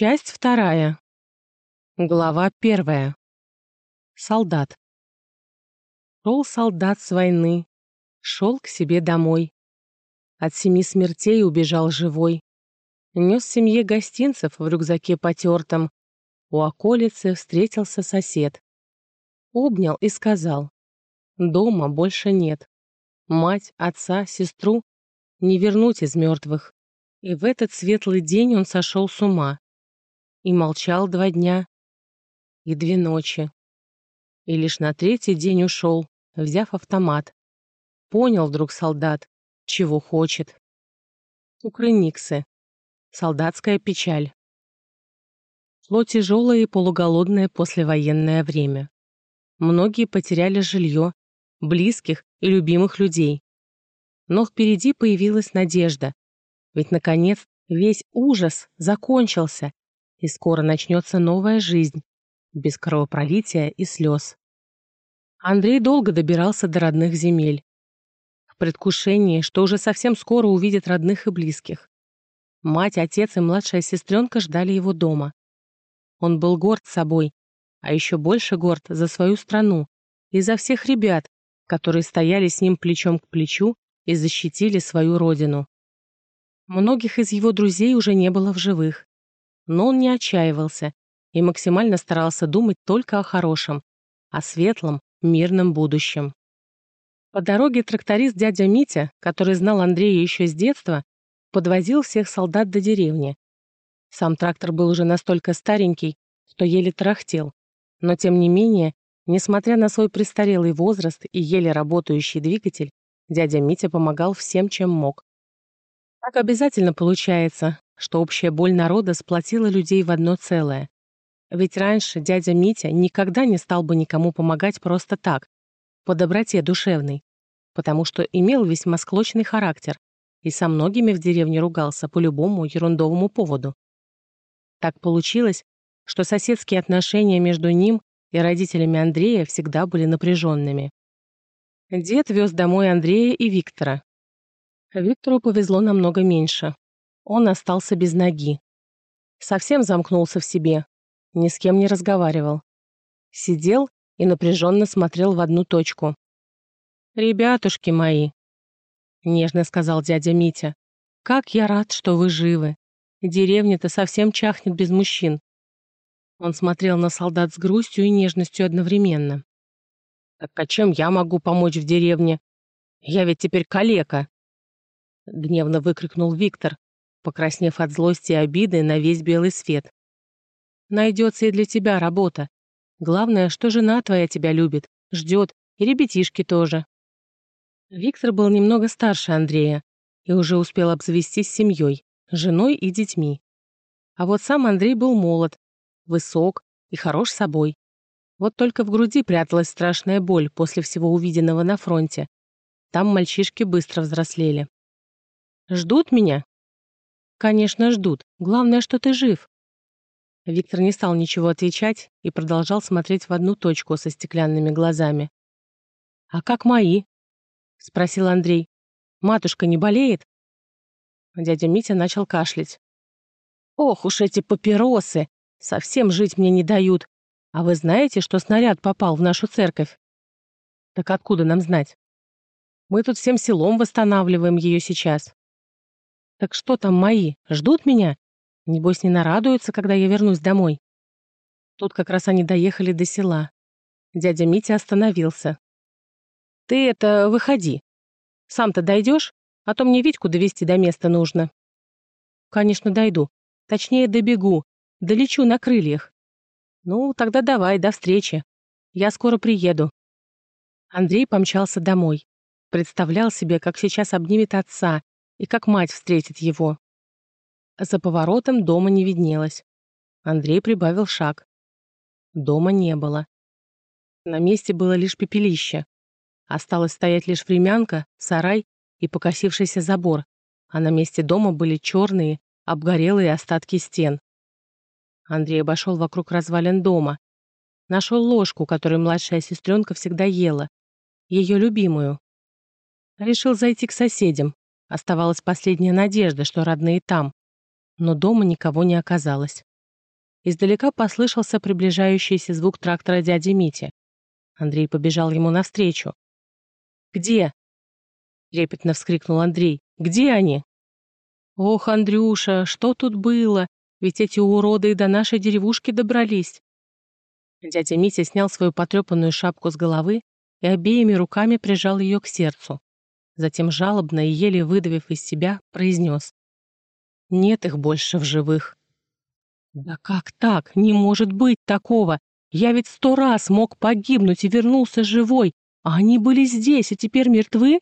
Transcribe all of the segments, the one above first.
Часть вторая. Глава первая. Солдат. Шел солдат с войны, шел к себе домой. От семи смертей убежал живой. Нес семье гостинцев в рюкзаке потертом. У околицы встретился сосед. Обнял и сказал, дома больше нет. Мать, отца, сестру не вернуть из мертвых. И в этот светлый день он сошел с ума и молчал два дня и две ночи. И лишь на третий день ушел, взяв автомат. Понял вдруг солдат, чего хочет. Укрыниксы. Солдатская печаль. Шло тяжелое и полуголодное послевоенное время. Многие потеряли жилье, близких и любимых людей. Но впереди появилась надежда. Ведь, наконец, весь ужас закончился, и скоро начнется новая жизнь, без кровопролития и слез. Андрей долго добирался до родных земель. В предвкушении, что уже совсем скоро увидит родных и близких. Мать, отец и младшая сестренка ждали его дома. Он был горд собой, а еще больше горд за свою страну и за всех ребят, которые стояли с ним плечом к плечу и защитили свою родину. Многих из его друзей уже не было в живых. Но он не отчаивался и максимально старался думать только о хорошем, о светлом, мирном будущем. По дороге тракторист дядя Митя, который знал Андрея еще с детства, подвозил всех солдат до деревни. Сам трактор был уже настолько старенький, что еле тарахтел, но тем не менее, несмотря на свой престарелый возраст и еле работающий двигатель, дядя Митя помогал всем, чем мог. Так обязательно получается, что общая боль народа сплотила людей в одно целое. Ведь раньше дядя Митя никогда не стал бы никому помогать просто так, по доброте душевной, потому что имел весьма склочный характер и со многими в деревне ругался по любому ерундовому поводу. Так получилось, что соседские отношения между ним и родителями Андрея всегда были напряженными. Дед вез домой Андрея и Виктора. Виктору повезло намного меньше он остался без ноги. Совсем замкнулся в себе, ни с кем не разговаривал. Сидел и напряженно смотрел в одну точку. «Ребятушки мои», — нежно сказал дядя Митя, — «как я рад, что вы живы. Деревня-то совсем чахнет без мужчин». Он смотрел на солдат с грустью и нежностью одновременно. «Так а чем я могу помочь в деревне? Я ведь теперь калека!» Гневно выкрикнул Виктор, покраснев от злости и обиды на весь белый свет. «Найдется и для тебя работа. Главное, что жена твоя тебя любит, ждет, и ребятишки тоже». Виктор был немного старше Андрея и уже успел обзавестись семьей, женой и детьми. А вот сам Андрей был молод, высок и хорош собой. Вот только в груди пряталась страшная боль после всего увиденного на фронте. Там мальчишки быстро взрослели. «Ждут меня?» «Конечно, ждут. Главное, что ты жив». Виктор не стал ничего отвечать и продолжал смотреть в одну точку со стеклянными глазами. «А как мои?» — спросил Андрей. «Матушка не болеет?» Дядя Митя начал кашлять. «Ох уж эти папиросы! Совсем жить мне не дают. А вы знаете, что снаряд попал в нашу церковь?» «Так откуда нам знать? Мы тут всем селом восстанавливаем ее сейчас. Так что там мои? Ждут меня? Небось, не нарадуются, когда я вернусь домой. Тут как раз они доехали до села. Дядя Митя остановился. «Ты это, выходи. Сам-то дойдешь? А то мне Витьку довести до места нужно». «Конечно, дойду. Точнее, добегу. Долечу на крыльях». «Ну, тогда давай, до встречи. Я скоро приеду». Андрей помчался домой. Представлял себе, как сейчас обнимет отца и как мать встретит его. За поворотом дома не виднелось. Андрей прибавил шаг. Дома не было. На месте было лишь пепелище. Осталось стоять лишь времянка, сарай и покосившийся забор, а на месте дома были черные, обгорелые остатки стен. Андрей обошел вокруг развалин дома. Нашел ложку, которую младшая сестренка всегда ела. Ее любимую. Решил зайти к соседям, Оставалась последняя надежда, что родные там. Но дома никого не оказалось. издалека послышался приближающийся звук трактора дяди Мити. Андрей побежал ему навстречу. «Где?» — трепетно вскрикнул Андрей. «Где они?» «Ох, Андрюша, что тут было? Ведь эти уроды и до нашей деревушки добрались». Дядя Митя снял свою потрепанную шапку с головы и обеими руками прижал ее к сердцу. Затем жалобно и еле выдавив из себя, произнес. «Нет их больше в живых». «Да как так? Не может быть такого! Я ведь сто раз мог погибнуть и вернулся живой, а они были здесь и теперь мертвы?»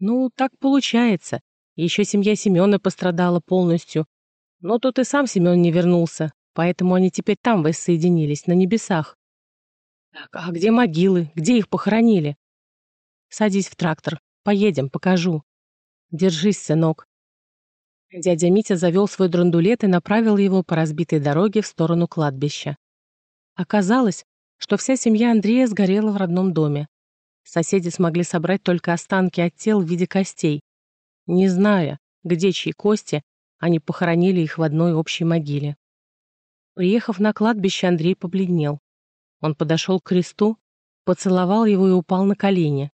«Ну, так получается. Еще семья Семена пострадала полностью. Но тут и сам Семен не вернулся, поэтому они теперь там воссоединились, на небесах. Так, а где могилы? Где их похоронили? Садись в трактор. Поедем, покажу. Держись, сынок. Дядя Митя завел свой драндулет и направил его по разбитой дороге в сторону кладбища. Оказалось, что вся семья Андрея сгорела в родном доме. Соседи смогли собрать только останки от тел в виде костей. Не зная, где чьи кости, они похоронили их в одной общей могиле. Приехав на кладбище, Андрей побледнел. Он подошел к кресту, поцеловал его и упал на колени.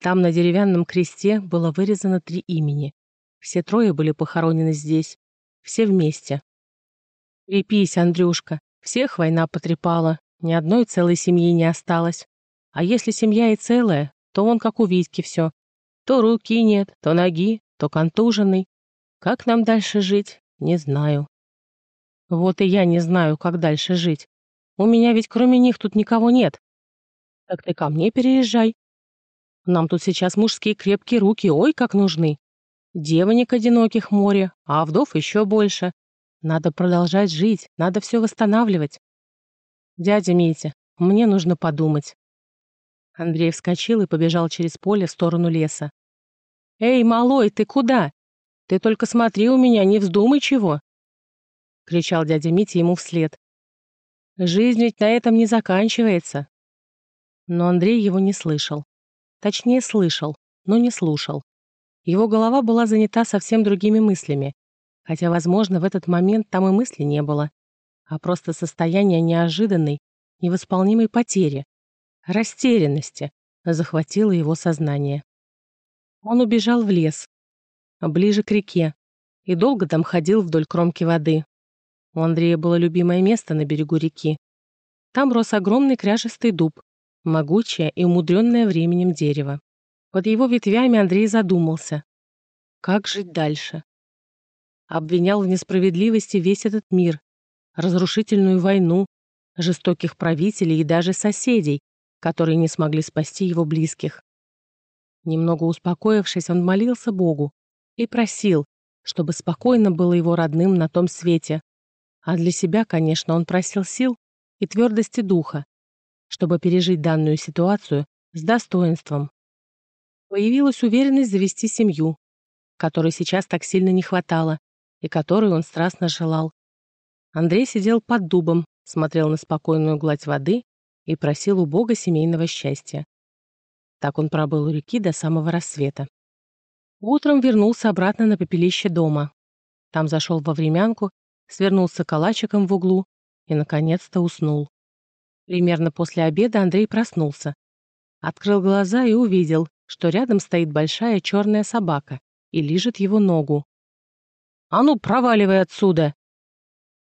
Там на деревянном кресте было вырезано три имени. Все трое были похоронены здесь. Все вместе. Крепись, Андрюшка. Всех война потрепала. Ни одной целой семьи не осталось. А если семья и целая, то он как у Витьки все. То руки нет, то ноги, то контуженный. Как нам дальше жить, не знаю. Вот и я не знаю, как дальше жить. У меня ведь кроме них тут никого нет. Так ты ко мне переезжай. Нам тут сейчас мужские крепкие руки, ой, как нужны. Девонек одиноких море, а вдов еще больше. Надо продолжать жить, надо все восстанавливать. Дядя Митя, мне нужно подумать. Андрей вскочил и побежал через поле в сторону леса. «Эй, малой, ты куда? Ты только смотри у меня, не вздумай чего!» — кричал дядя Митя ему вслед. «Жизнь ведь на этом не заканчивается». Но Андрей его не слышал. Точнее, слышал, но не слушал. Его голова была занята совсем другими мыслями, хотя, возможно, в этот момент там и мысли не было, а просто состояние неожиданной, невосполнимой потери, растерянности захватило его сознание. Он убежал в лес, ближе к реке, и долго там ходил вдоль кромки воды, у Андрея было любимое место на берегу реки. Там рос огромный кряжестый дуб, могучее и умудренное временем дерево. Под его ветвями Андрей задумался. Как жить дальше? Обвинял в несправедливости весь этот мир, разрушительную войну, жестоких правителей и даже соседей, которые не смогли спасти его близких. Немного успокоившись, он молился Богу и просил, чтобы спокойно было его родным на том свете, а для себя, конечно, он просил сил и твердости духа, чтобы пережить данную ситуацию с достоинством. Появилась уверенность завести семью, которой сейчас так сильно не хватало и которую он страстно желал. Андрей сидел под дубом, смотрел на спокойную гладь воды и просил у Бога семейного счастья. Так он пробыл у реки до самого рассвета. Утром вернулся обратно на попелище дома. Там зашел во времянку свернулся калачиком в углу и, наконец-то, уснул. Примерно после обеда Андрей проснулся. Открыл глаза и увидел, что рядом стоит большая черная собака и лижет его ногу. «А ну, проваливай отсюда!»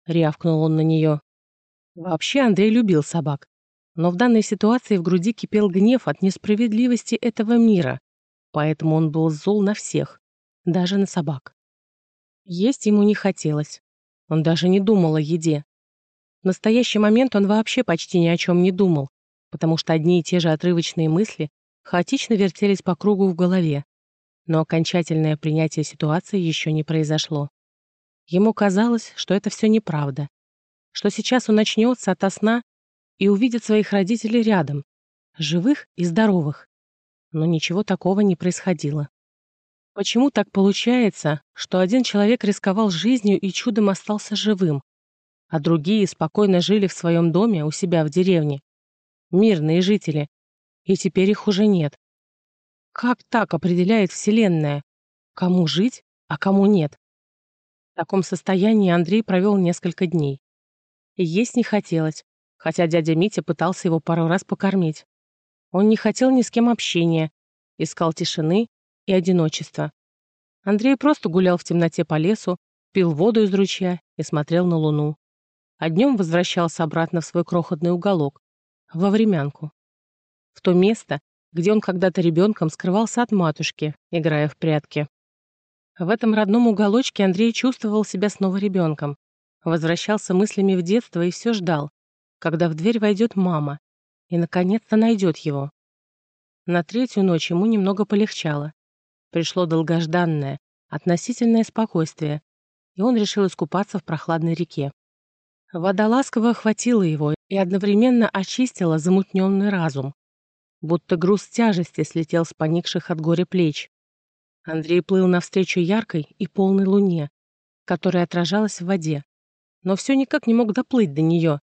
Рявкнул он на нее. Вообще Андрей любил собак, но в данной ситуации в груди кипел гнев от несправедливости этого мира, поэтому он был зол на всех, даже на собак. Есть ему не хотелось. Он даже не думал о еде. В настоящий момент он вообще почти ни о чем не думал, потому что одни и те же отрывочные мысли хаотично вертелись по кругу в голове. Но окончательное принятие ситуации еще не произошло. Ему казалось, что это все неправда, что сейчас он начнется ото сна и увидит своих родителей рядом, живых и здоровых. Но ничего такого не происходило. Почему так получается, что один человек рисковал жизнью и чудом остался живым, а другие спокойно жили в своем доме у себя в деревне? Мирные жители. И теперь их уже нет. Как так определяет Вселенная? Кому жить, а кому нет? В таком состоянии Андрей провел несколько дней. и есть не хотелось, хотя дядя Митя пытался его пару раз покормить. Он не хотел ни с кем общения, искал тишины и одиночества. Андрей просто гулял в темноте по лесу, пил воду из ручья и смотрел на луну. А днем возвращался обратно в свой крохотный уголок, во времянку. В то место, где он когда-то ребенком скрывался от матушки, играя в прятки. В этом родном уголочке Андрей чувствовал себя снова ребенком, возвращался мыслями в детство и все ждал, когда в дверь войдет мама и, наконец-то, найдет его. На третью ночь ему немного полегчало. Пришло долгожданное, относительное спокойствие, и он решил искупаться в прохладной реке. Вода ласково охватила его и одновременно очистила замутненный разум. Будто груз тяжести слетел с поникших от горя плеч. Андрей плыл навстречу яркой и полной луне, которая отражалась в воде, но все никак не мог доплыть до нее.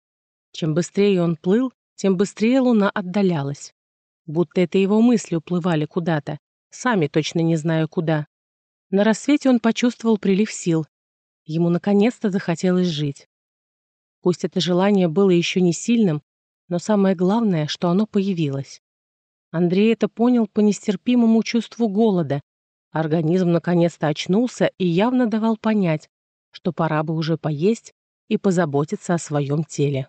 Чем быстрее он плыл, тем быстрее луна отдалялась. Будто это его мысли уплывали куда-то, сами точно не знаю куда. На рассвете он почувствовал прилив сил. Ему наконец-то захотелось жить. Пусть это желание было еще не сильным, но самое главное, что оно появилось. Андрей это понял по нестерпимому чувству голода, Организм наконец-то очнулся и явно давал понять, что пора бы уже поесть и позаботиться о своем теле.